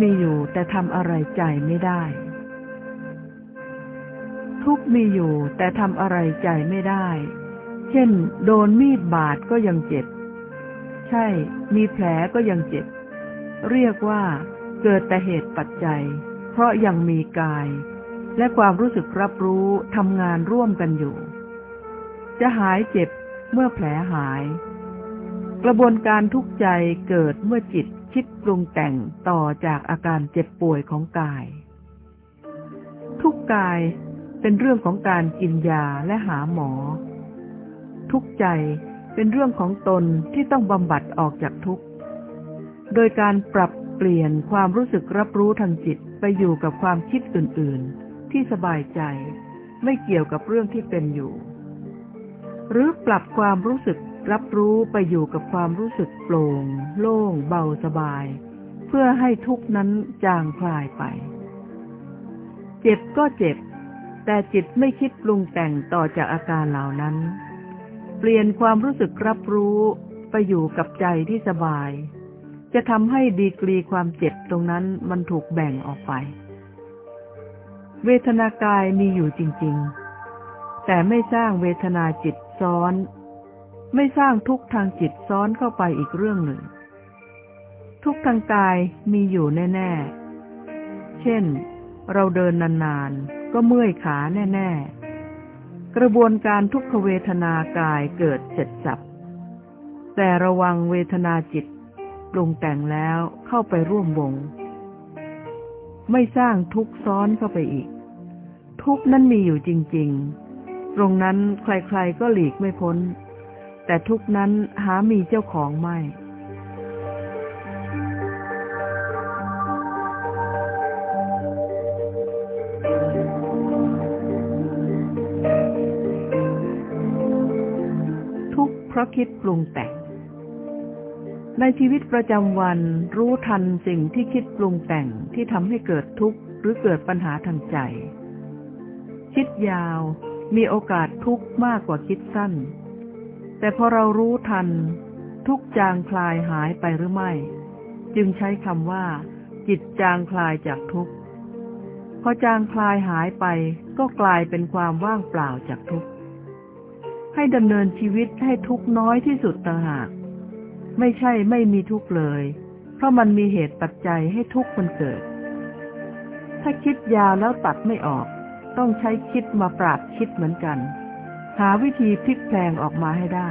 มีอยู่แต่ทำอะไรใจไม่ได้ ทุกมีอยู่แต่ทำอะไรใจไม่ได้ เช่น โดนมีดบาดก็ยังเจ็บ ใช่ มีแผลก็ยังเจ็บ เรียกว่าเกิดแต่เหตุปัจจัย เพราะยังมีกาย และความรู้สึกรับรู้ทำงานร่วมกันอยู่ จะหายเจ็บเมื่อแผลหาย กระบวนการทุกข์ใจเกิดเมื่อจิต คิดปรุงแต่งต่อจากอาการเจ็บป่วยของกาย ทุกกายเป็นเรื่องของการกินยาและหาหมอ ทุกใจเป็นเรื่องของตนที่ต้องบำบัดออกจากทุกข์ โดยการปรับเปลี่ยนความรู้สึกรับรู้ทางจิตไปอยู่กับความคิดอื่น ๆ ที่สบายใจ ไม่เกี่ยวกับเรื่องที่เป็นอยู่ หรือปรับความรู้สึก รับรู้ไปอยู่กับความรู้สึกโปร่ง โล่ง เบาสบาย เพื่อให้ทุกนั้นจางคลายไป เจ็บก็เจ็บ แต่จิตไม่คิดปรุงแต่งต่อจากอาการเหล่านั้น เปลี่ยนความรู้สึกรับรู้ไปอยู่กับใจที่สบาย จะทำให้ดีกรีความเจ็บตรงนั้นมันถูกแบ่งออกไป เวทนากายมีอยู่จริง ๆ แต่ไม่สร้างเวทนาจิตซ้อน ไม่สร้างทุกข์ทางจิตซ้อนเข้าไปอีกเรื่องหนึ่ง ทุกข์ทางกายมีอยู่แน่ ๆ เช่น เราเดินนานๆ ก็เมื่อยขาแน่ ๆ กระบวนการทุกขเวทนากายเกิดเสร็จสับ แต่ระวังเวทนาจิตปรุงแต่งแล้วเข้าไปร่วมวง ไม่สร้างทุกซ้อนเข้าไปอีก ทุกนั้นมีอยู่จริง ๆ ตรงนั้นใครๆก็หลีกไม่พ้น แต่ทุกนั้นหามีเจ้าของไม่ ทุกเพราะคิดปรุงแต่ง ในชีวิตประจำวันรู้ทันสิ่งที่คิดปรุงแต่งที่ทำให้เกิดทุกข์หรือเกิดปัญหาทางใจ คิดยาวมีโอกาสทุกข์มากกว่าคิดสั้น แต่พอเรารู้ทัน ทุกจางคลายหายไปหรือไม่ จึงใช้คำว่า จิตจางคลายจากทุกข์พอจางคลายหายไปก็กลายเป็นความว่างเปล่าจากทุกข์ให้ดำเนินชีวิตให้ทุกข์น้อยที่สุดต่างหาก ไม่ใช่ไม่มีทุกข์เลย เพราะมันมีเหตุปัจจัยให้ทุกข์มันเกิด ถ้าคิดยาวแล้วตัดไม่ออก ต้องใช้คิดมาปราบคิดเหมือนกัน หาวิธีพลิกแปลงออกมาให้ได้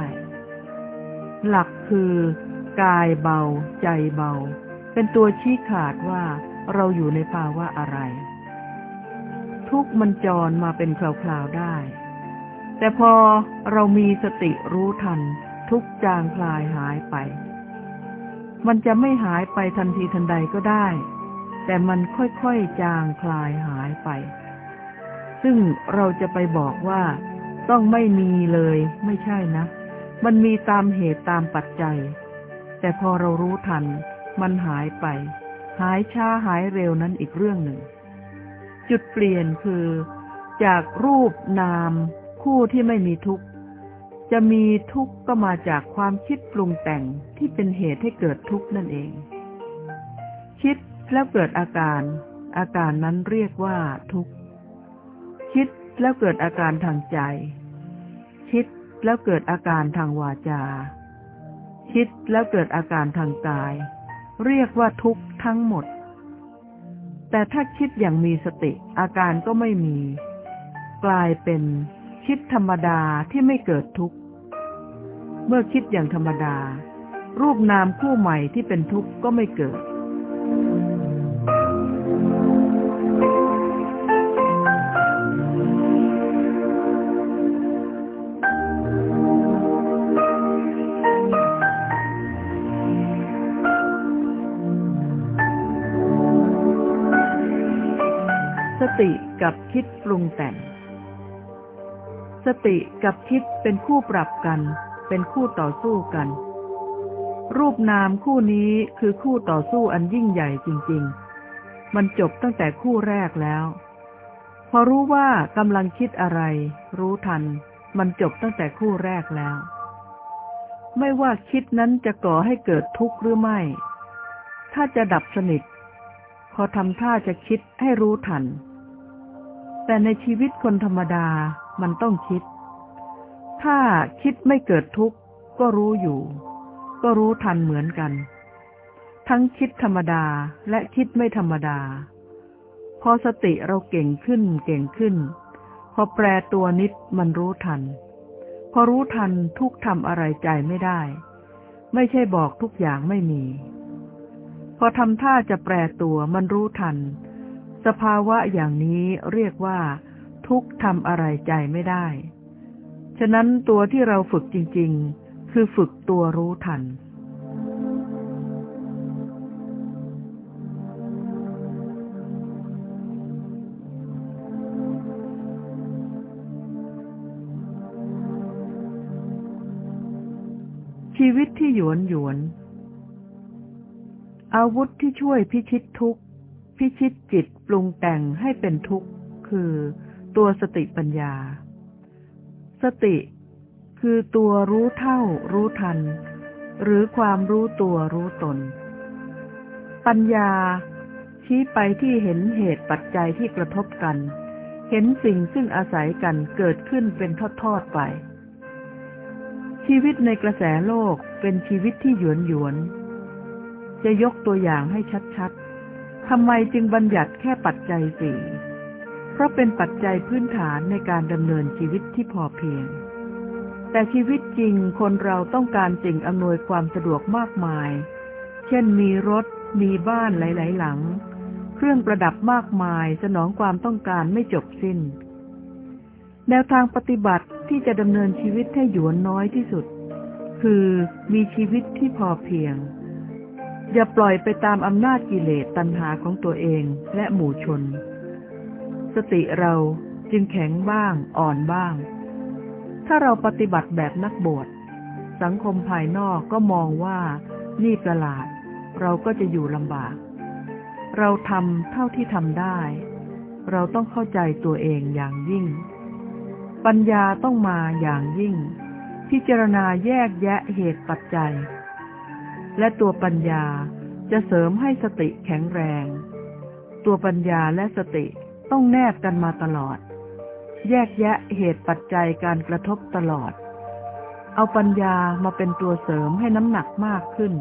หลักคือกายเบา ใจเบา เป็นตัวชี้ขาดว่าเราอยู่ในภาวะอะไร ทุกมันจรมาเป็นคราวๆได้ แต่พอเรามีสติรู้ทัน ทุกจางคลายหายไป มันจะไม่หายไปทันทีทันใดก็ได้ แต่มันค่อยๆจางคลายหายไป ซึ่งเราจะไปบอกว่า ต้องไม่มีเลย ไม่ใช่นะ มันมีตามเหตุตามปัจจัย แต่พอเรารู้ทัน มันหายไป หายช้าหายเร็วนั้นอีกเรื่องหนึ่ง จุดเปลี่ยนคือ จากรูปนามคู่ที่ไม่มีทุกข์ จะมีทุกข์ก็มาจากความคิดปรุงแต่งที่เป็นเหตุให้เกิดทุกข์นั่นเอง คิดแล้วเกิดอาการ อาการนั้นเรียกว่าทุกข์ คิด แล้วเกิดอาการทางใจ คิดแล้วเกิดอาการทางวาจา คิดแล้วเกิดอาการทางกาย เรียกว่าทุกข์ทั้งหมด แต่ถ้าคิดอย่างมีสติ อาการก็ไม่มี กลายเป็นคิดธรรมดาที่ไม่เกิดทุกข์ เมื่อคิดอย่างธรรมดา รูปนามคู่ใหม่ที่เป็นทุกข์ก็ไม่เกิด ติกับคิดปรุงแต่ง สติกับคิดเป็นคู่ปรับกัน เป็นคู่ต่อสู้กัน รูปนามคู่นี้คือคู่ต่อสู้อันยิ่งใหญ่จริง ๆ มันจบตั้งแต่คู่แรกแล้ว พอรู้ว่ากำลังคิดอะไร รู้ทัน มันจบตั้งแต่คู่แรกแล้ว ไม่ว่าคิดนั้นจะก่อให้เกิดทุกข์หรือไม่ ถ้าจะดับสนิทพอทำท่าจะคิดให้รู้ทัน แต่ในชีวิตคนธรรมดามันต้องคิด ถ้าคิดไม่เกิดทุกข์ก็รู้อยู่ ก็รู้ทันเหมือนกัน ทั้งคิดธรรมดาและคิดไม่ธรรมดา พอสติเราเก่งขึ้นเก่งขึ้น พอแปรตัวนิดมันรู้ทัน พอรู้ทันทุกทำอะไรใจไม่ได้ ไม่ใช่บอกทุกอย่างไม่มี พอทำท่าจะแปรตัวมันรู้ทัน สภาวะอย่างนี้เรียกว่า ทุกทำอะไรใจไม่ได้ ฉะนั้นตัวที่เราฝึกจริง ๆ คือฝึกตัวรู้ทัน ชีวิตที่หยวนหยวนอาวุธที่ช่วยพิชิตทุกข์ พิชิตจิตปรุงแต่งให้เป็นทุกข์ คือตัวสติปัญญา สติคือตัวรู้เท่ารู้ทัน หรือความรู้ตัวรู้ตน ปัญญา ชี้ไปที่เห็นเหตุปัจจัยที่กระทบกัน เห็นสิ่งซึ่งอาศัยกันเกิดขึ้นเป็นทอดๆไป ชีวิตในกระแสโลกเป็นชีวิตที่หยวนหยวน จะยกตัวอย่างให้ชัด ทำไมจึงบัญญัติแค่ปัจจัยสี่ เพราะเป็นปัจจัยพื้นฐานในการดำเนินชีวิตที่พอเพียง แต่ชีวิตจริงคนเราต้องการสิ่งอำนวยความสะดวกมากมาย เช่นมีรถ มีบ้านหลาย ๆ หลัง เครื่องประดับมากมายสนองความต้องการไม่จบสิ้น แนวทางปฏิบัติที่จะดำเนินชีวิตให้หยวนน้อยที่สุด คือมีชีวิตที่พอเพียง อย่าปล่อยไปตามอำนาจกิเลสตัณหาของตัวเองและหมู่ชน สติเราจึงแข็งบ้างอ่อนบ้าง ถ้าเราปฏิบัติแบบนักบวชสังคมภายนอกก็มองว่านี่ประหลาด เราก็จะอยู่ลำบาก เราทำเท่าที่ทำได้ เราต้องเข้าใจตัวเองอย่างยิ่ง ปัญญาต้องมาอย่างยิ่ง พิจารณาแยกแยะเหตุปัจจัย และตัวปัญญาจะเสริมให้สติแข็งแรง ตัวปัญญาและสติต้องแนบกันมาตลอด แยกแยะเหตุปัจจัยการกระทบตลอด เอาปัญญามาเป็นตัวเสริมให้น้ำหนักมากขึ้น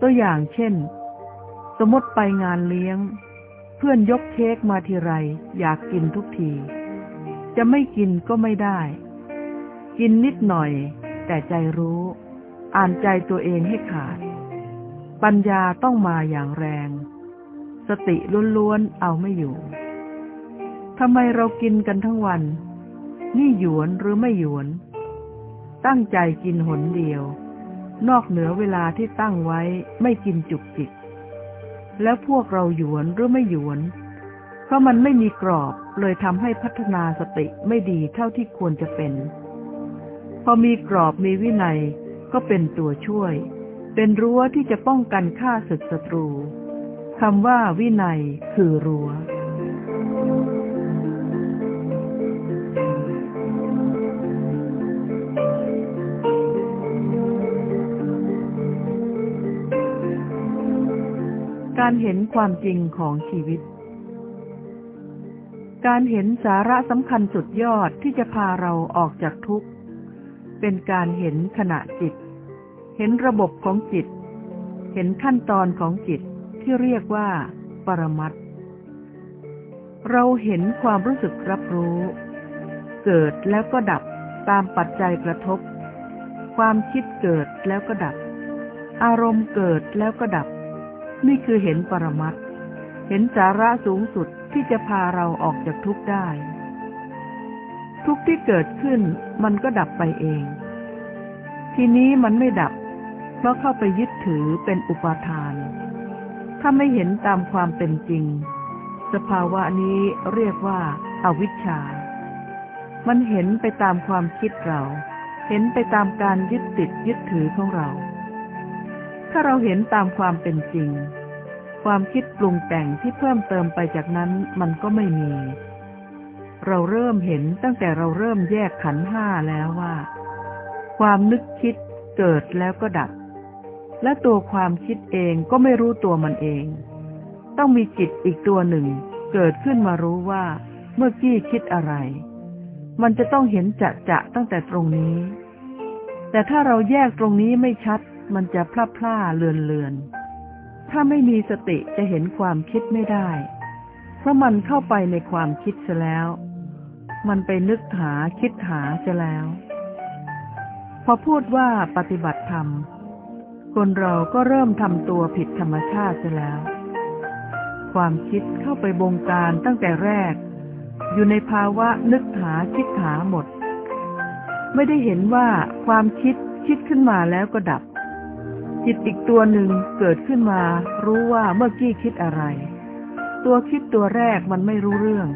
ตัวอย่างเช่น สมมติไปงานเลี้ยง เพื่อนยกเค้กมาทีไร อยากกินทุกที จะไม่กินก็ไม่ได้ กินนิดหน่อย แต่ใจรู้ อ่านใจตัวเองให้ขาด ปัญญาต้องมาอย่างแรง สติล้วนๆเอาไม่อยู่ทำไมเรากินกันทั้งวัน นี่หยวนหรือไม่หยวน ตั้งใจกินหนเดียว นอกเหนือเวลาที่ตั้งไว้ไม่กินจุกจิก แล้วพวกเราหยวนหรือไม่หยวน เพราะมันไม่มีกรอบเลยทำให้พัฒนาสติไม่ดีเท่าที่ควรจะเป็น พอมีกรอบมีวินัย ก็เป็นตัวช่วย เป็นรั้วที่จะป้องกันฆ่าศึกศัตรูคำว่าวินัยคือรั้วการเห็นความจริงของชีวิต การเห็นสาระสำคัญสุดยอดที่จะพาเราออกจากทุกข์ เป็นการเห็นขณะจิต เห็นระบบของจิต เห็นขั้นตอนของจิตที่เรียกว่า ปรมัตถ์เราเห็นความรู้สึกรับรู้ เกิดแล้วก็ดับตามปัจจัยกระทบ ความคิดเกิดแล้วก็ดับ อารมณ์เกิดแล้วก็ดับ นี่คือเห็นปรมัตถ์เห็นสาระสูงสุดที่จะพาเราออกจากทุกข์ได้ ทุกข์ที่เกิดขึ้นมันก็ดับไปเอง ทีนี้มันไม่ดับ เพราะเข้าไปยึดถือเป็นอุปาทาน ถ้าไม่เห็นตามความเป็นจริง สภาวะนี้เรียกว่าอาวิชชา มันเห็นไปตามความคิดเรา เห็นไปตามการยึดติดยึดถือของเรา ถ้าเราเห็นตามความเป็นจริง ความคิดปรุงแต่งที่เพิ่มเติมไปจากนั้นมันก็ไม่มี เราเริ่มเห็นตั้งแต่เราเริ่มแยกขันธ์ห้าแล้วว่า ความนึกคิดเกิดแล้วก็ดับ และตัวความคิดเองก็ไม่รู้ตัวมันเอง ต้องมีจิตอีกตัวหนึ่ง เกิดขึ้นมารู้ว่า เมื่อกี้คิดอะไร มันจะต้องเห็นจะจะตั้งแต่ตรงนี้ แต่ถ้าเราแยกตรงนี้ไม่ชัด มันจะพลาดพลาเลือนเลือนถ้าไม่มีสติจะเห็นความคิดไม่ได้ เพราะมันเข้าไปในความคิดเสียแล้ว มันไปนึกหาคิดหาเสียแล้ว พอพูดว่าปฏิบัติธรรม คนเราก็เริ่มทำตัวผิดธรรมชาติเสียแล้ว ความคิดเข้าไปบงการตั้งแต่แรก อยู่ในภาวะนึกหาคิดหาหมด ไม่ได้เห็นว่าความคิดคิดขึ้นมาแล้วก็ดับ จิตอีกตัวหนึ่งเกิดขึ้นมา รู้ว่าเมื่อกี้คิดอะไร ตัวคิดตัวแรกมันไม่รู้เรื่อง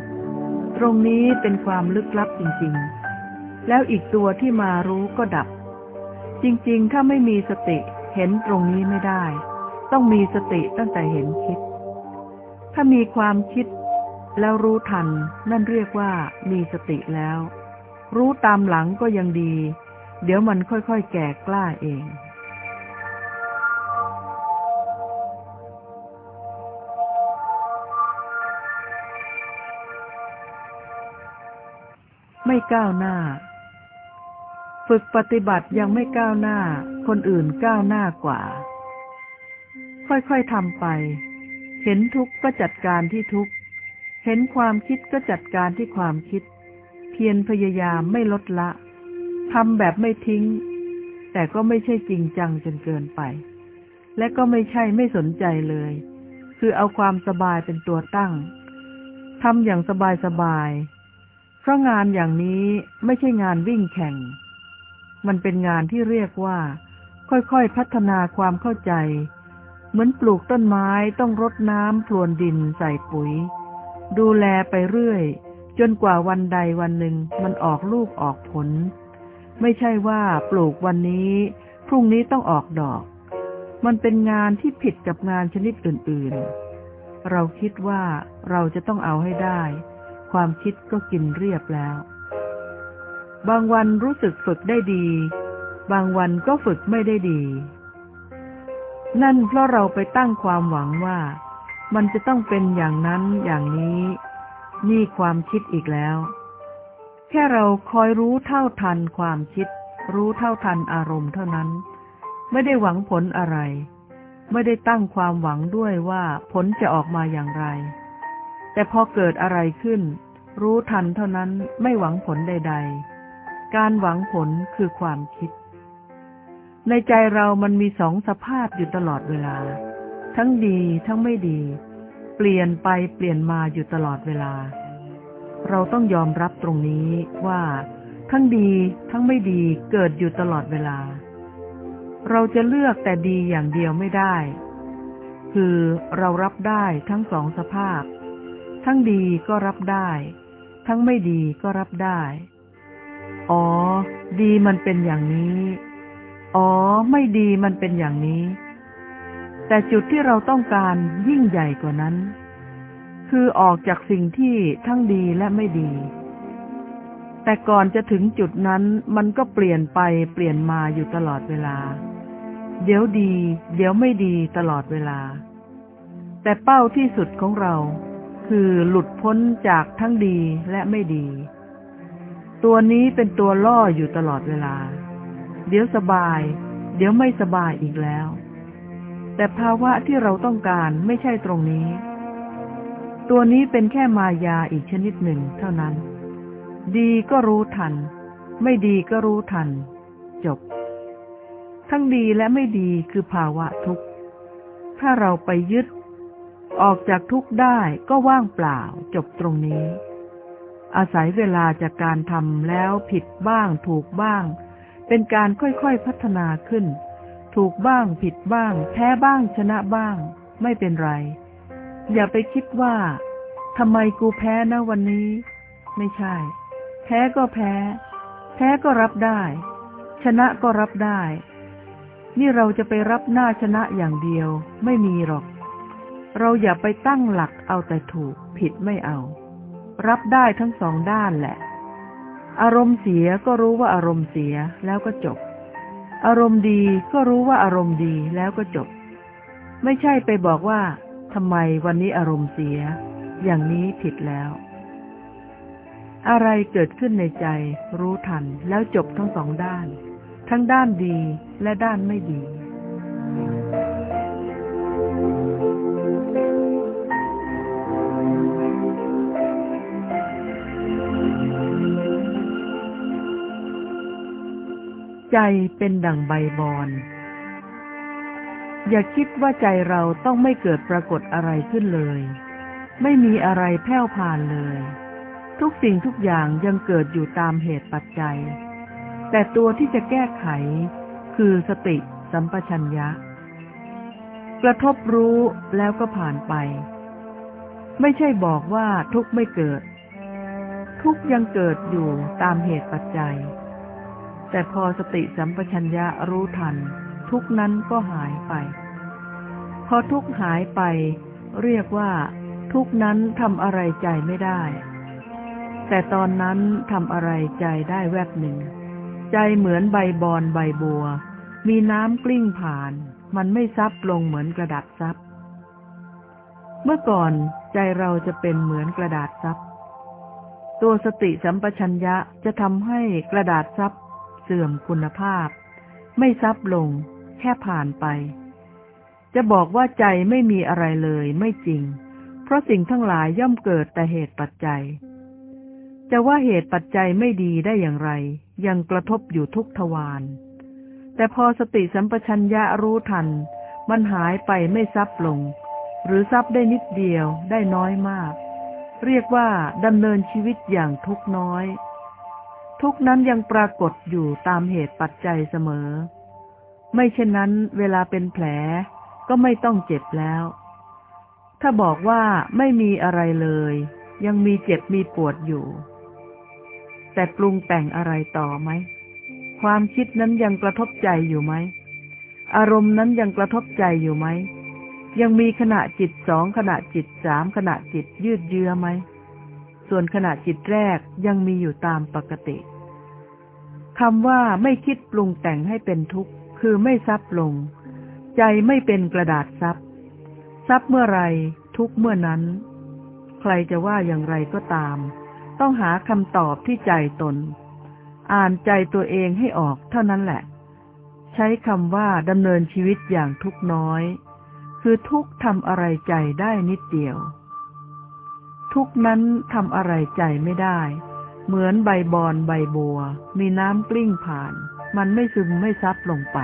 ตรงนี้เป็นความลึกลับจริง ๆ แล้วอีกตัวที่มารู้ก็ดับ จริง ๆ ถ้าไม่มีสติเห็นตรงนี้ไม่ได้ ต้องมีสติตั้งแต่เห็นคิด ถ้ามีความคิดแล้วรู้ทัน นั่นเรียกว่ามีสติแล้ว รู้ตามหลังก็ยังดี เดี๋ยวมันค่อยๆแก่กล้าเอง ไม่ก้าวหน้า ฝึกปฏิบัติยังไม่ก้าวหน้า คนอื่นก้าวหน้ากว่า ค่อยๆทำไป เห็นทุกข์ก็จัดการที่ทุกข์ เห็นความคิดก็จัดการที่ความคิด เพียรพยายามไม่ลดละทำแบบไม่ทิ้ง แต่ก็ไม่ใช่จริงจังจนเกินไป และก็ไม่ใช่ไม่สนใจเลย คือเอาความสบายเป็นตัวตั้งทำอย่างสบายสบาย ราะงานอย่างนี้ไม่ใช่งานวิ่งแข่ง มันเป็นงานที่เรียกว่า ค่อยๆพัฒนาความเข้าใจ เหมือนปลูกต้นไม้ต้องรดน้ำพรวนดินใส่ปุ๋ย ดูแลไปเรื่อย จนกว่าวันใดวันหนึ่งมันออกลูกออกผล ไม่ใช่ว่าปลูกวันนี้ พรุ่งนี้ต้องออกดอก มันเป็นงานที่ผิดกับงานชนิดอื่นๆ เราคิดว่าเราจะต้องเอาให้ได้ ความคิดก็กินเรียบแล้ว บางวันรู้สึกฝึกได้ดี บางวันก็ฝึกไม่ได้ดี นั่นเพราะเราไปตั้งความหวังว่า มันจะต้องเป็นอย่างนั้นอย่างนี้ นี่ความคิดอีกแล้ว แค่เราคอยรู้เท่าทันความคิด รู้เท่าทันอารมณ์เท่านั้น ไม่ได้หวังผลอะไร ไม่ได้ตั้งความหวังด้วยว่าผลจะออกมาอย่างไร แต่พอเกิดอะไรขึ้น รู้ทันเท่านั้นไม่หวังผลใด ๆ การหวังผลคือความคิด ในใจเรามันมีสองสภาพอยู่ตลอดเวลา ทั้งดีทั้งไม่ดี เปลี่ยนไปเปลี่ยนมาอยู่ตลอดเวลา เราต้องยอมรับตรงนี้ว่า ทั้งดีทั้งไม่ดีเกิดอยู่ตลอดเวลา เราจะเลือกแต่ดีอย่างเดียวไม่ได้ คือเรารับได้ทั้งสองสภาพ ทั้งดีก็รับได้ ทั้งไม่ดีก็รับได้ อ๋อ ดีมันเป็นอย่างนี้ อ๋อ ไม่ดีมันเป็นอย่างนี้ แต่จุดที่เราต้องการยิ่งใหญ่กว่านั้น คือออกจากสิ่งที่ทั้งดีและไม่ดี แต่ก่อนจะถึงจุดนั้นมันก็เปลี่ยนไปเปลี่ยนมาอยู่ตลอดเวลา เดี๋ยวดี เดี๋ยวไม่ดีตลอดเวลา แต่เป้าที่สุดของเรา คือหลุดพ้นจากทั้งดีและไม่ดี ตัวนี้เป็นตัวล่ออยู่ตลอดเวลา เดี๋ยวสบาย เดี๋ยวไม่สบายอีกแล้ว แต่ภาวะที่เราต้องการไม่ใช่ตรงนี้ ตัวนี้เป็นแค่มายาอีกชนิดหนึ่งเท่านั้น ดีก็รู้ทัน ไม่ดีก็รู้ทัน จบ ทั้งดีและไม่ดีคือภาวะทุกข์ ถ้าเราไปยึด ออกจากทุกข์ได้ก็ว่างเปล่าจบตรงนี้ อาศัยเวลาจากการทำแล้วผิดบ้างถูกบ้าง เป็นการค่อยๆพัฒนาขึ้น ถูกบ้างผิดบ้าง แพ้บ้างชนะบ้าง ไม่เป็นไร อย่าไปคิดว่าทำไมกูแพ้นะวันนี้ ไม่ใช่ แพ้ก็แพ้ แพ้ก็รับได้ ชนะก็รับได้ นี่เราจะไปรับหน้าชนะอย่างเดียว ไม่มีหรอก เราอย่าไปตั้งหลักเอาแต่ถูก ผิดไม่เอา รับได้ทั้งสองด้านแหละ อารมณ์เสียก็รู้ว่าอารมณ์เสียแล้วก็จบ อารมณ์ดีก็รู้ว่าอารมณ์ดีแล้วก็จบ ไม่ใช่ไปบอกว่าทำไมวันนี้อารมณ์เสีย อย่างนี้ผิดแล้ว อะไรเกิดขึ้นในใจ รู้ทันแล้วจบทั้งสองด้าน ทั้งด้านดีและด้านไม่ดี ใจเป็นดั่งใบบอน อย่าคิดว่าใจเราต้องไม่เกิดปรากฏอะไรขึ้นเลย ไม่มีอะไรแผ่วพานเลย ทุกสิ่งทุกอย่างยังเกิดอยู่ตามเหตุปัจจัย แต่ตัวที่จะแก้ไข คือสติสัมปชัญญะ กระทบรู้แล้วก็ผ่านไป ไม่ใช่บอกว่าทุกไม่เกิด ทุกยังเกิดอยู่ตามเหตุปัจจัย แต่พอสติสัมปชัญญะรู้ทัน ทุกนั้นก็หายไป พอทุกหายไป เรียกว่าทุกนั้นทำอะไรใจไม่ได้ แต่ตอนนั้นทำอะไรใจได้แวบหนึ่ง ใจเหมือนใบบอนใบบัว มีน้ำกลิ้งผ่าน มันไม่ซับลงเหมือนกระดาษซับ เมื่อก่อนใจเราจะเป็นเหมือนกระดาษซับ ตัวสติสัมปชัญญะจะทำให้กระดาษซับ สื่อมคุณภาพ ไม่ซับลง แค่ผ่านไป จะบอกว่าใจไม่มีอะไรเลยไม่จริง เพราะสิ่งทั้งหลายย่อมเกิดแต่เหตุปัจจัย จะว่าเหตุปัจจัยไม่ดีได้อย่างไร ยังกระทบอยู่ทุกทวารแต่พอสติสัมปชัญญะรู้ทัน มันหายไปไม่ซับลง หรือซับได้นิดเดียวได้น้อยมาก เรียกว่าดำเนินชีวิตอย่างทุกน้อย ทุกนั้นยังปรากฏอยู่ตามเหตุปัจจัยเสมอ ไม่เช่นนั้นเวลาเป็นแผลก็ไม่ต้องเจ็บแล้ว ถ้าบอกว่าไม่มีอะไรเลย ยังมีเจ็บมีปวดอยู่ แต่ปรุงแต่งอะไรต่อไหม ความคิดนั้นยังกระทบใจอยู่ไหม อารมณ์นั้นยังกระทบใจอยู่ไหม ยังมีขณะจิตสองขณะจิตสามขณะจิตยืดเยื้อไหม ส่วนขณะจิตแรกยังมีอยู่ตามปกติ คำว่าไม่คิดปรุงแต่งให้เป็นทุกข์ คือไม่ซับลง ใจไม่เป็นกระดาษซับซับเมื่อไรทุกเมื่อนั้น ใครจะว่าอย่างไรก็ตาม ต้องหาคำตอบที่ใจตน อ่านใจตัวเองให้ออกเท่านั้นแหละ ใช้คำว่าดำเนินชีวิตอย่างทุกน้อย คือทุกทำอะไรใจได้นิดเดียว ทุกนั้นทำอะไรใจไม่ได้ เหมือนใบบอนใบบัว มีน้ำกลิ้งผ่าน มันไม่ซึมไม่ซับลงไป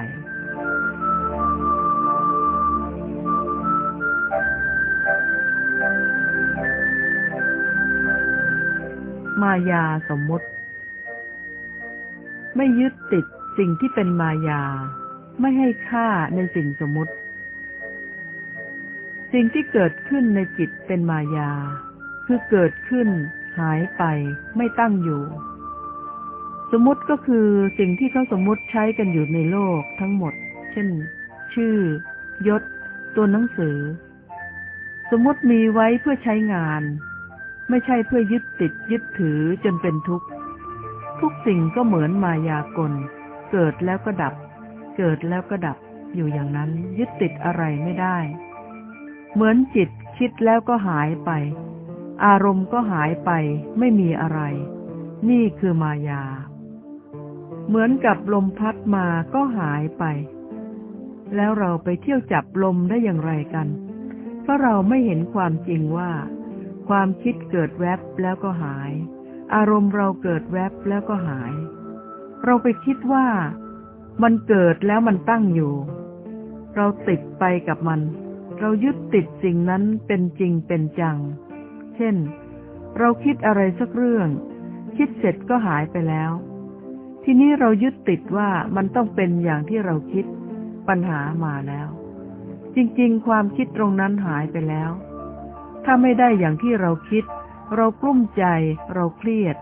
มายาสมมติ ไม่ยึดติดสิ่งที่เป็นมายา ไม่ให้ค่าในสิ่งสมมติ สิ่งที่เกิดขึ้นในจิตเป็นมายา คือเกิดขึ้น หายไปไม่ตั้งอยู่ สมมติก็คือสิ่งที่เขาสมมติใช้กันอยู่ในโลกทั้งหมด เช่น ชื่อ ยศ ตัวหนังสือ สมมติมีไว้เพื่อใช้งาน ไม่ใช่เพื่อยึดติดยึดถือจนเป็นทุกข์ ทุกสิ่งก็เหมือนมายากล เกิดแล้วก็ดับ เกิดแล้วก็ดับอยู่อย่างนั้นยึดติดอะไรไม่ได้ เหมือนจิตคิดแล้วก็หายไป อารมณ์ก็หายไปไม่มีอะไร นี่คือมายา เหมือนกับลมพัดมาก็หายไป แล้วเราไปเที่ยวจับลมได้อย่างไรกัน เพราะเราไม่เห็นความจริงว่า ความคิดเกิดแวบแล้วก็หาย อารมณ์เราเกิดแวบแล้วก็หาย เราไปคิดว่า มันเกิดแล้วมันตั้งอยู่ เราติดไปกับมัน เรายึดติดสิ่งนั้นเป็นจริงเป็นจัง เช่น เราคิดอะไรสักเรื่อง คิดเสร็จก็หายไปแล้ว ทีนี้เรายึดติดว่ามันต้องเป็นอย่างที่เราคิด ปัญหามาแล้ว จริงๆ ความคิดตรงนั้นหายไปแล้ว ถ้าไม่ได้อย่างที่เราคิด เรากลุ้มใจ เราเครียด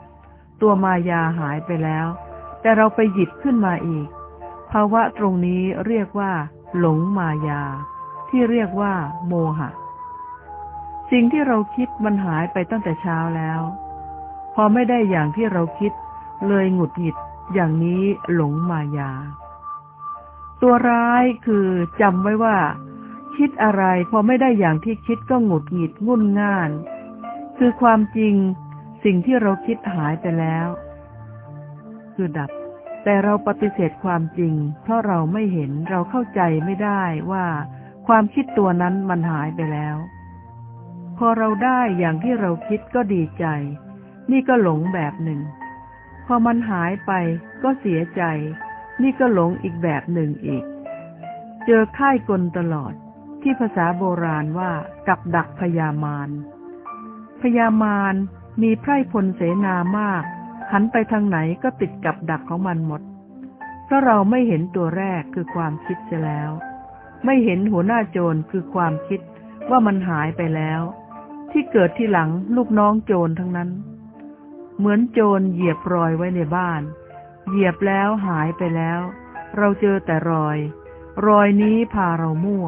ตัวมายาหายไปแล้ว แต่เราไปหยิบขึ้นมาอีก ภาวะตรงนี้เรียกว่า หลงมายา ที่เรียกว่า โมหะ สิ่งที่เราคิดมันหายไปตั้งแต่เช้าแล้ว พอไม่ได้อย่างที่เราคิด เลยหงุดหงิดอย่างนี้หลงมายา ตัวร้ายคือจำไว้ว่า คิดอะไร พอไม่ได้อย่างที่คิดก็หงุดหงิดงุ่นง่าน คือความจริงสิ่งที่เราคิดหายไปแล้ว คือดับ แต่เราปฏิเสธความจริง เพราะเราไม่เห็นเราเข้าใจไม่ได้ว่า ความคิดตัวนั้นมันหายไปแล้ว พอเราได้อย่างที่เราคิดก็ดีใจ นี่ก็หลงแบบหนึ่ง พอมันหายไปก็เสียใจ นี่ก็หลงอีกแบบหนึ่งอีก เจอค่ายกลตลอด ที่ภาษาโบราณว่ากับดักพยามารพยามารมีไพร่พลเสนามาก หันไปทางไหนก็ติดกับดักของมันหมด เพราะเราไม่เห็นตัวแรกคือความคิดเสียแล้ว ไม่เห็นหัวหน้าโจรคือความคิดว่ามันหายไปแล้ว ที่เกิดที่หลังลูกน้องโจรทั้งนั้น เหมือนโจรเหยียบรอยไว้ในบ้าน เหยียบแล้วหายไปแล้ว เราเจอแต่รอย รอยนี้พาเรามั่ว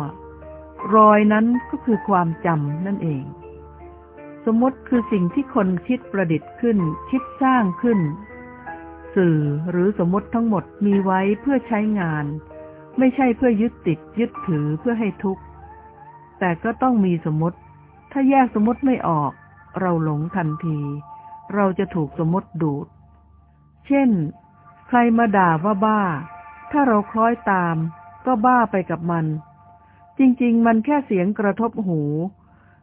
รอยนั้นก็คือความจำนั่นเอง สมมติคือสิ่งที่คนคิดประดิษฐ์ขึ้น คิดสร้างขึ้น สื่อหรือสมมติทั้งหมดมีไว้เพื่อใช้งาน ไม่ใช่เพื่อยึดติดยึดถือเพื่อให้ทุกข์แต่ก็ต้องมีสมมติ ถ้าแยกสมมติไม่ออก เราหลงทันที เราจะถูกสมมติดูด เช่น ใครมาด่าว่าบ้า ถ้าเราคล้อยตาม ก็บ้าไปกับมัน จริง ๆ มันแค่เสียงกระทบหู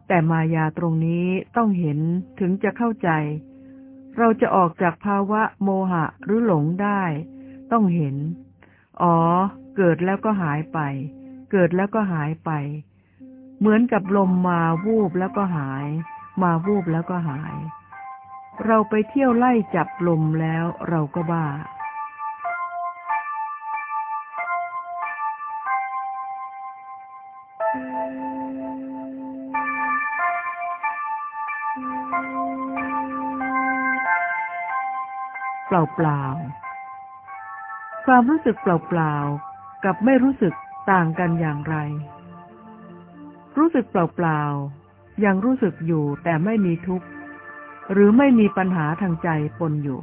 แต่มายาตรงนี้ต้องเห็นถึงจะเข้าใจ เราจะออกจากภาวะโมหะหรือหลงได้ ต้องเห็น อ๋อ เกิดแล้วก็หายไป เกิดแล้วก็หายไป เหมือนกับลมมาวูบแล้วก็หาย มาวูบแล้วก็หาย เราไปเที่ยวไล่จับลมแล้วเราก็บ้า เปล่าๆ ความรู้สึกเปล่าๆ กับไม่รู้สึกต่างกันอย่างไร รู้สึกเปล่าๆ ยังรู้สึกอยู่แต่ไม่มีทุกข์ หรือไม่มีปัญหาทางใจปนอยู่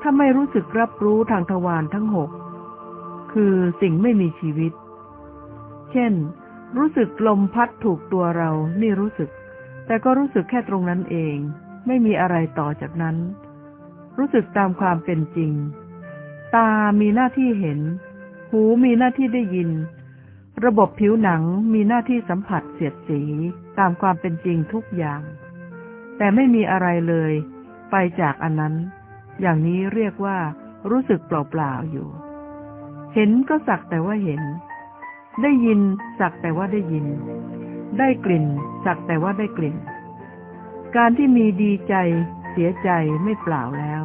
ถ้าไม่รู้สึกรับรู้ทางทวารทั้งหก คือสิ่งไม่มีชีวิต เช่น รู้สึกลมพัดถูกตัวเรา นี่รู้สึก แต่ก็รู้สึกแค่ตรงนั้นเอง ไม่มีอะไรต่อจากนั้น รู้สึกตามความเป็นจริง ตามีหน้าที่เห็น หูมีหน้าที่ได้ยิน ระบบผิวหนังมีหน้าที่สัมผัสเสียดสีตามความเป็นจริงทุกอย่าง แต่ไม่มีอะไรเลย ไปจากอันนั้น อย่างนี้เรียกว่า รู้สึกเปล่าๆอยู่ เห็นก็สักแต่ว่าเห็น ได้ยินสักแต่ว่าได้ยิน ได้กลิ่น สักแต่ว่าได้กลิ่น การที่มีดีใจ เสียใจไม่เปล่าแล้ว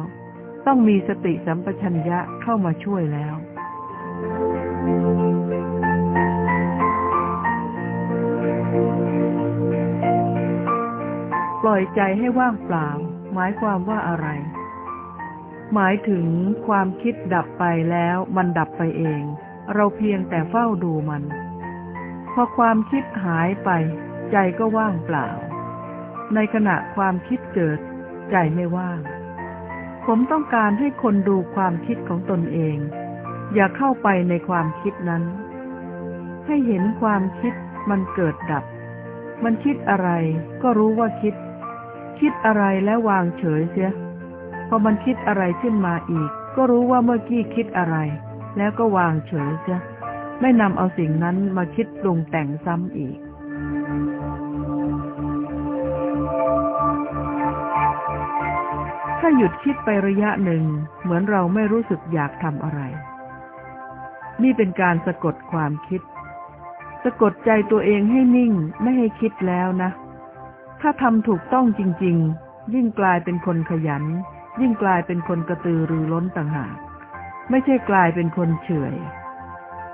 ต้องมีสติสัมปชัญญะเข้ามาช่วยแล้ว ล่อยใจให้ว่างเปล่า หมายความว่าอะไร หมายถึงความคิดดับไปแล้วมันดับไปเอง เราเพียงแต่เฝ้าดูมัน พอความคิดหายไป ใจก็ว่างเปล่า ในขณะความคิดเกิด ใจไม่ว่าง ผมต้องการให้คนดูความคิดของตนเอง อย่าเข้าไปในความคิดนั้น ให้เห็นความคิดมันเกิดดับมันคิดอะไรก็รู้ว่าคิด คิดอะไรแล้ววางเฉยเสีย พอมันคิดอะไรขึ้นมาอีก ก็รู้ว่าเมื่อกี้คิดอะไร แล้วก็วางเฉยเสีย ไม่นำเอาสิ่งนั้นมาคิดปรุงแต่งซ้ำอีกถ้าหยุดคิดไประยะหนึ่ง เหมือนเราไม่รู้สึกอยากทำอะไร นี่เป็นการสะกดความคิด สะกดใจตัวเองให้นิ่งไม่ให้คิดแล้วนะ ถ้าทำถูกต้องจริง ๆ ยิ่งกลายเป็นคนขยัน ยิ่งกลายเป็นคนกระตือรือร้นต่างหาก ไม่ใช่กลายเป็นคนเฉย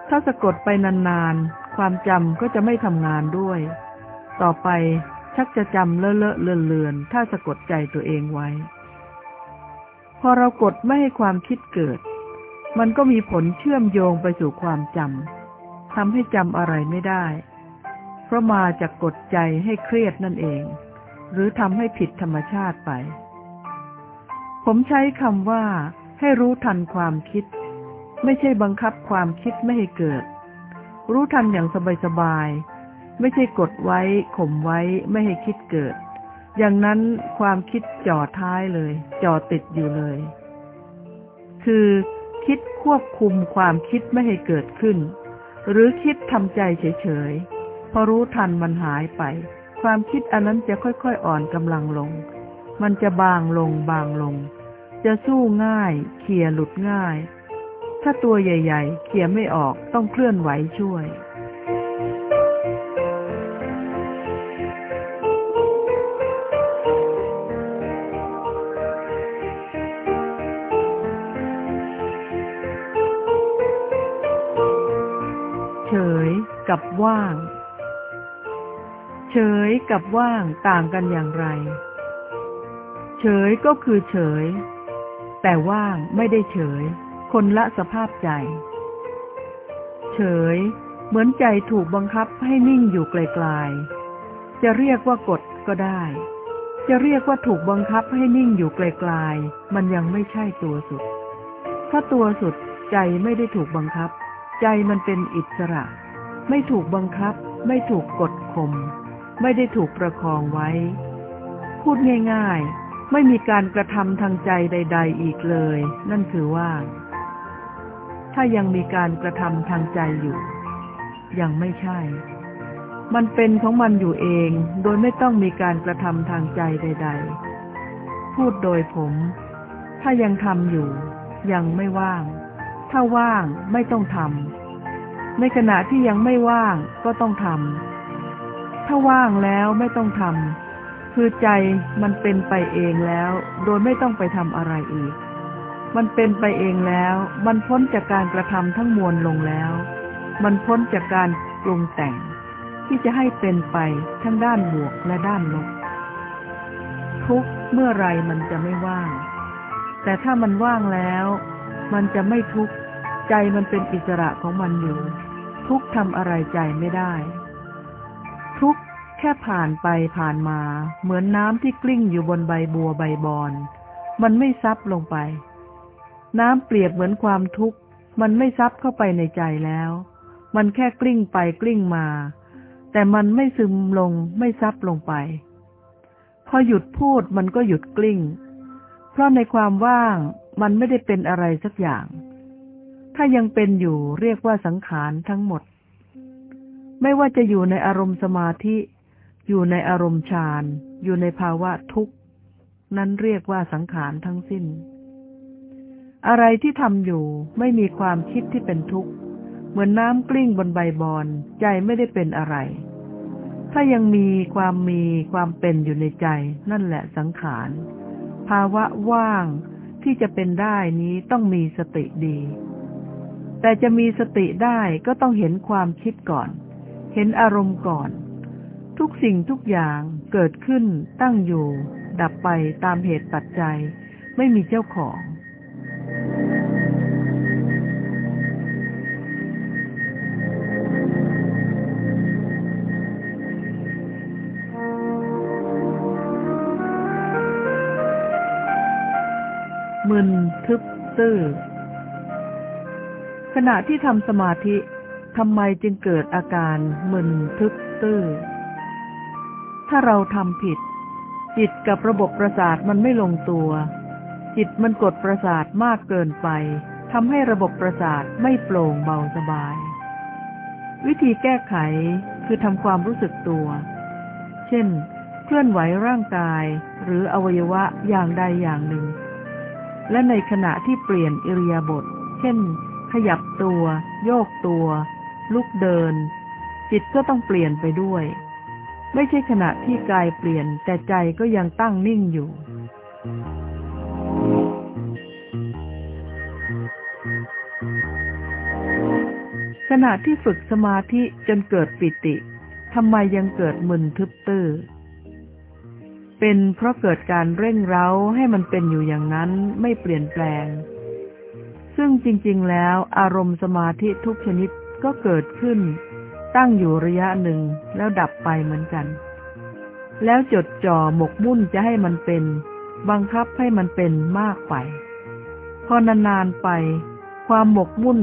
ถ้าสะกดไปนานๆ ความจำก็จะไม่ทำงานด้วย ต่อไปชักจะจำเลอะเลอะเลือนเลือนถ้าสะกดใจตัวเองไว้ พอเรากดไม่ให้ความคิดเกิด มันก็มีผลเชื่อมโยงไปสู่ความจำทำให้จำอะไรไม่ได้ เพราะมาจากกดใจให้เครียดนั่นเอง หรือทำให้ผิดธรรมชาติไป ผมใช้คำว่า ให้รู้ทันความคิด ไม่ใช่บังคับความคิดไม่ให้เกิด รู้ทันอย่างสบายๆไม่ใช่กดไว้ข่มไว้ไม่ให้คิดเกิด อย่างนั้นความคิดจ่อท้ายเลย จ่อติดอยู่เลย คือคิดควบคุมความคิดไม่ให้เกิดขึ้น หรือคิดทำใจเฉยๆ พอรู้ทันมันหายไป ความคิดอันนั้นจะค่อยๆอ่อนกำลังลง มันจะบางลงบางลง จะสู้ง่าย เขี่ยหลุดง่าย ถ้าตัวใหญ่ ๆ เขี่ยไม่ออกต้องเคลื่อนไหวช่วย กับว่างต่างกันอย่างไร เฉยก็คือเฉย แต่ว่างไม่ได้เฉย คนละสภาพใจ เฉย เหมือนใจถูกบังคับให้นิ่งอยู่ไกลๆ จะเรียกว่ากดก็ได้ จะเรียกว่าถูกบังคับให้นิ่งอยู่ไกลๆ มันยังไม่ใช่ตัวสุด ถ้าตัวสุดใจไม่ได้ถูกบังคับ ใจมันเป็นอิสระ ไม่ถูกบังคับ ไม่ถูกกดข่ม ไม่ได้ถูกประคองไว้ พูดง่ายๆ ไม่มีการกระทำทางใจใด ๆ อีกเลย นั่นคือว่า ถ้ายังมีการกระทำทางใจอยู่ ยังไม่ใช่ มันเป็นของมันอยู่เอง โดยไม่ต้องมีการกระทำทางใจใด ๆ พูดโดยผม ถ้ายังทำอยู่ ยังไม่ว่าง ถ้าว่างไม่ต้องทำในขณะที่ยังไม่ว่างก็ต้องทำ ถ้าว่างแล้วไม่ต้องทำคือใจมันเป็นไปเองแล้ว โดยไม่ต้องไปทำอะไรอีก มันเป็นไปเองแล้ว มันพ้นจากการกระทำทั้งมวลลงแล้ว มันพ้นจากการปรุงแต่ง ที่จะให้เป็นไปทั้งด้านบวกและด้านลบทุกเมื่อไรมันจะไม่ว่าง แต่ถ้ามันว่างแล้ว มันจะไม่ทุกข์ใจมันเป็นอิสระของมันอยู่ ทุกทำอะไรใจไม่ได้ ค่ผ่านไปผ่านมาเหมือนน้ำที่กลิ้งอยู่บนใบบัวใบบอน มันไม่ซับลงไป น้ำเปรียบเหมือนความทุกข์ มันไม่ซับเข้าไปในใจแล้ว มันแค่กลิ้งไปกลิ้งมา แต่มันไม่ซึมลงไม่ซับลงไป พอหยุดพูดมันก็หยุดกลิ้ง เพราะในความว่างมันไม่ได้เป็นอะไรสักอย่าง ถ้ายังเป็นอยู่เรียกว่าสังขารทั้งหมดไม่ว่าจะอยู่ในอารมณ์สมาธิ อยู่ในอารมณ์ฌาน อยู่ในภาวะทุกข์ นั้นเรียกว่าสังขารทั้งสิ้น อะไรที่ทำอยู่ไม่มีความคิดที่เป็นทุกข์ เหมือนน้ำกลิ้งบนใบบอน ใจไม่ได้เป็นอะไร ถ้ายังมีความมีความเป็นอยู่ในใจ นั่นแหละสังขาร ภาวะว่างที่จะเป็นได้นี้ต้องมีสติดี แต่จะมีสติได้ก็ต้องเห็นความคิดก่อน เห็นอารมณ์ก่อน ทุกสิ่งทุกอย่างเกิดขึ้นตั้งอยู่ ดับไปตามเหตุปัจจัย ไม่มีเจ้าของ มึนทึบตื้อขณะที่ทำสมาธิทำไมจึงเกิดอาการมึนทึบตื้อ ถ้าเราทำผิด จิตกับระบบประสาทมันไม่ลงตัว จิตมันกดประสาทมากเกินไปทำให้ระบบประสาทไม่โปร่งเบาสบาย วิธีแก้ไขคือทำความรู้สึกตัว เช่น เคลื่อนไหวร่างกายหรืออวัยวะอย่างใดอย่างหนึ่ง และในขณะที่เปลี่ยนอิริยาบถเช่น ขยับตัว โยกตัว ลุกเดิน จิตก็ต้องเปลี่ยนไปด้วย ไม่ใช่ขณะที่กายเปลี่ยน แต่ใจก็ยังตั้งนิ่งอยู่ ขณะที่ฝึกสมาธิจนเกิดปิติทำไมยังเกิดมึนทึบตื้อ เป็นเพราะเกิดการเร่งเร้าให้มันเป็นอยู่อย่างนั้นไม่เปลี่ยนแปลง ซึ่งจริง ๆ แล้วอารมณ์สมาธิทุกชนิดก็เกิดขึ้น ตั้งอยู่ระยะหนึ่งแล้วดับไปเหมือนกัน แล้วจดจ่อหมกมุ่นจะให้มันเป็น บังคับให้มันเป็นมากไป พอนานๆไป ความหมกมุ่น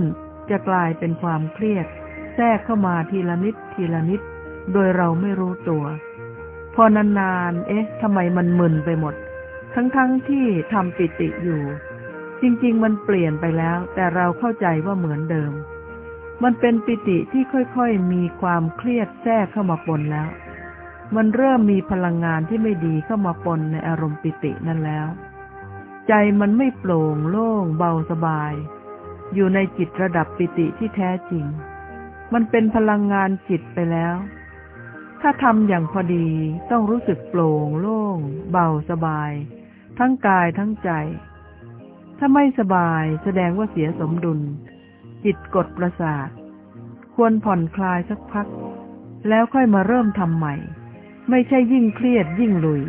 จะกลายเป็นความเครียด แทรกเข้ามาทีละนิดทีละนิด โดยเราไม่รู้ตัว พอนานๆเอ๊ะทำไมมันมึนไปหมด ทั้งๆทที่ทำปิติอยู่ จริง ๆ มันเปลี่ยนไปแล้ว แต่เราเข้าใจว่าเหมือนเดิม มันเป็นปิติที่ค่อยๆมีความเครียดแทรกเข้ามาปนแล้ว มันเริ่มมีพลังงานที่ไม่ดีเข้ามาปนในอารมณ์ปิตินั่นแล้ว ใจมันไม่โปร่งโล่งเบาสบาย อยู่ในจิตระดับปิติที่แท้จริง มันเป็นพลังงานจิตไปแล้ว ถ้าทำอย่างพอดีต้องรู้สึกโปร่งโล่ง เบาสบาย ทั้งกายทั้งใจ ถ้าไม่สบายแสดงว่าเสียสมดุล จิตกดประสาท ควรผ่อนคลายสักพัก แล้วค่อยมาเริ่มทำใหม่ ไม่ใช่ยิ่งเครียดยิ่งลุย